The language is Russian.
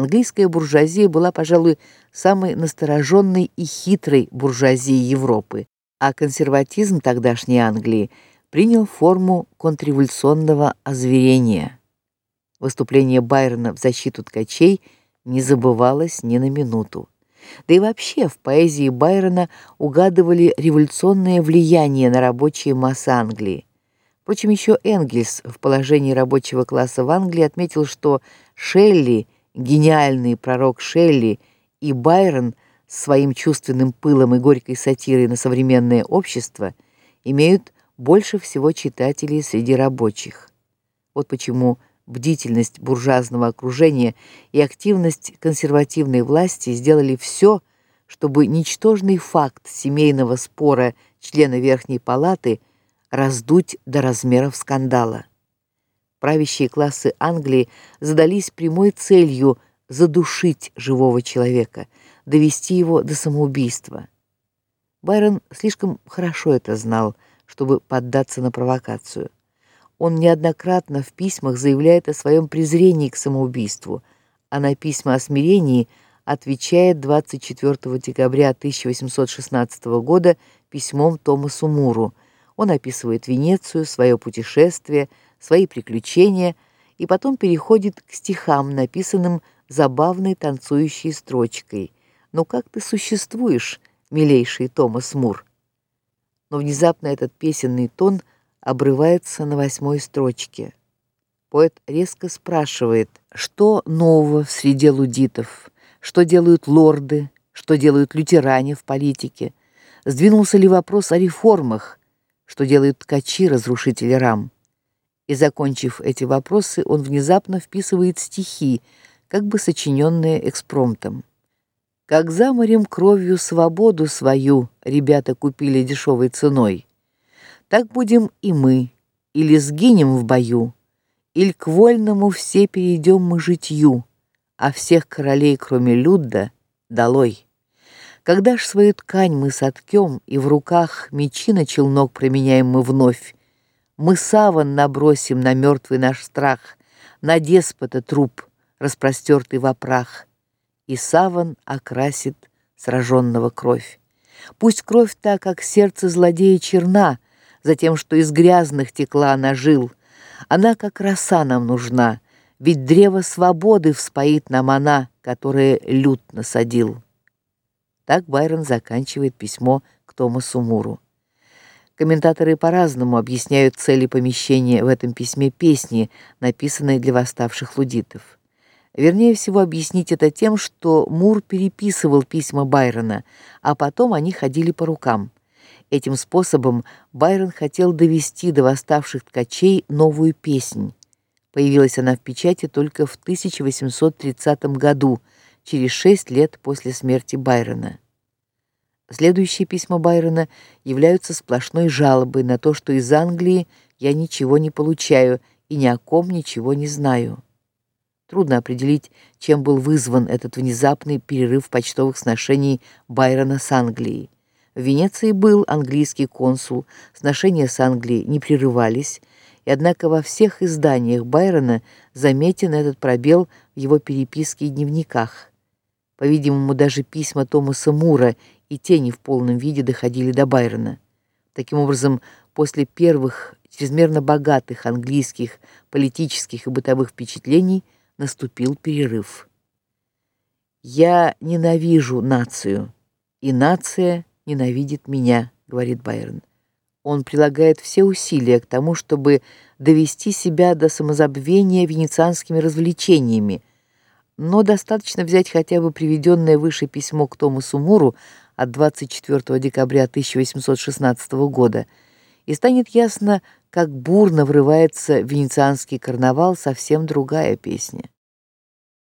Английская буржуазия была, пожалуй, самой настороженной и хитрой буржуазией Европы, а консерватизм тогдашней Англии принял форму контрреволюционного озверения. Выступление Байрона в защиту ткачей не забывалось ни на минуту. Да и вообще в поэзии Байрона угадывали революционное влияние на рабочие массы Англии. Впрочем, еще Энгельс в положении рабочего класса в Англии отметил, что Шелли, гениальный пророк Шелли и Байрон своим чувственным пылом и горькой сатирой на современное общество имеют больше всего читателей среди рабочих. Вот почему бдительность буржуазного окружения и активность консервативной власти сделали все, чтобы ничтожный факт семейного спора члена Верхней палаты раздуть до размеров скандала. Правящие классы Англии задались прямой целью задушить живого человека, довести его до самоубийства. Байрон слишком хорошо это знал, чтобы поддаться на провокацию. Он неоднократно в письмах заявляет о своем презрении к самоубийству, а на письма о смирении отвечает 24 декабря 1816 года письмом Томасу Муру. Он описывает Венецию, свое путешествие, свои приключения и потом переходит к стихам, написанным забавной танцующей строчкой. "Ну как ты существуешь, милейший Томас Мур?" Но внезапно этот песенный тон обрывается на восьмой строчке. Поэт резко спрашивает, что нового в среде лудитов, что делают лорды, что делают лютеране в политике, сдвинулся ли вопрос о реформах, что делают ткачи, разрушители рам. И закончив эти вопросы, он внезапно вписывает стихи, как бы сочиненные экспромтом. Как за морем кровью свободу свою ребята купили дешевой ценой. Так будем и мы, или сгинем в бою, или к вольному все перейдем мы житью, а всех королей, кроме Людда, долой. Когда ж свою ткань мы соткем, и в руках мечи на челнок променяем мы вновь, мы саван набросим на мертвый наш страх, на деспота труп, распростертый в прах, и саван окрасит сраженного кровь. Пусть кровь та, как сердце злодея черна, за тем, что из грязных текла она жил. Она как роса нам нужна, ведь древо свободы вспоит нам она, которое люд насадил. Так Байрон заканчивает письмо к Томасу Муру. Комментаторы по-разному объясняют цели помещения в этом письме песни, написанной для восставших лудитов. Вернее всего объяснить это тем, что Мур переписывал письма Байрона, а потом они ходили по рукам. Этим способом Байрон хотел довести до восставших ткачей новую песнь. Появилась она в печати только в 1830 году, через шесть лет после смерти Байрона. Следующие письма Байрона являются сплошной жалобой на то, что из Англии я ничего не получаю и ни о ком ничего не знаю. Трудно определить, чем был вызван этот внезапный перерыв почтовых сношений Байрона с Англией. В Венеции был английский консул, сношения с Англией не прерывались, и однако во всех изданиях Байрона заметен этот пробел в его переписке и дневниках. По-видимому, даже письма Томаса Мура и те не в полном виде доходили до Байрона. Таким образом, после первых чрезмерно богатых английских политических и бытовых впечатлений наступил перерыв. Я ненавижу нацию, и нация ненавидит меня, говорит Байрон. Он прилагает все усилия к тому, чтобы довести себя до самозабвения венецианскими развлечениями. Но достаточно взять хотя бы приведенное выше письмо к Томасу Муру от 24 декабря 1816 года, и станет ясно, как бурно врывается венецианский карнавал совсем другая песня.